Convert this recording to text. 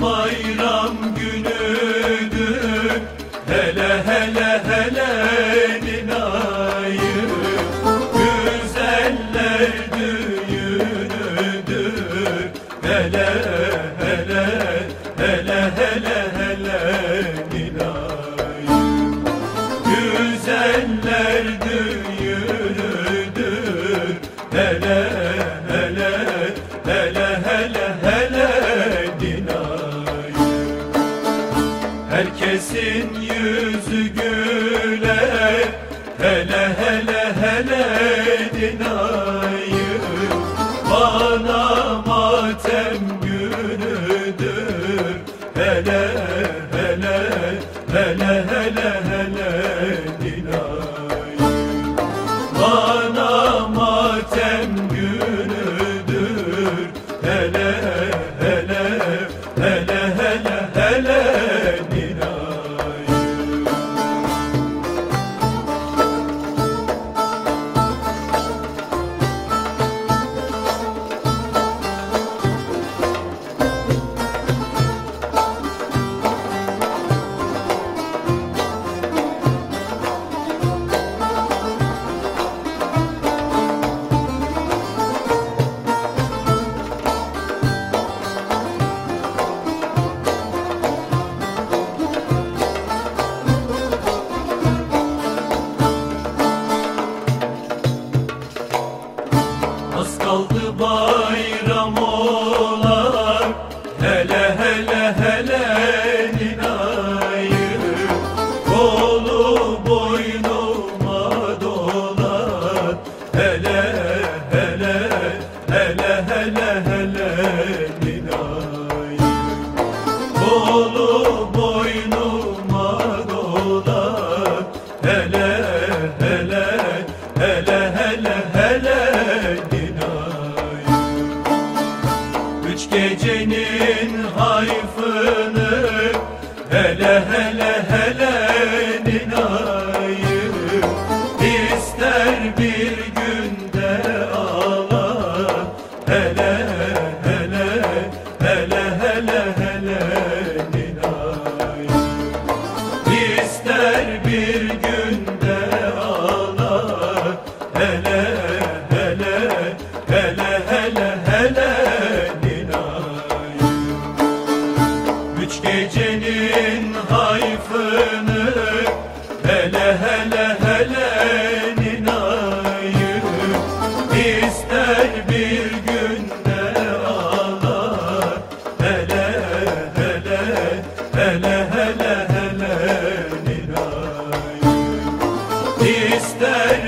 bayram günüdür Hele hele hele dinayı Güzeller düğünüdür Hele hele hele hele hele Güzeller düğünüdür Herkesin yüzü güler Hele hele hele dinayı. Bana matem günüdür hele gecenin hayfını Hele hele hele ninayı İster bir günde ağlar hele hele hele hele Üç gecenin hayfını Hele hele hele ninayı İster bir günde ağlar. Hele hele hele hele hele ninayı İster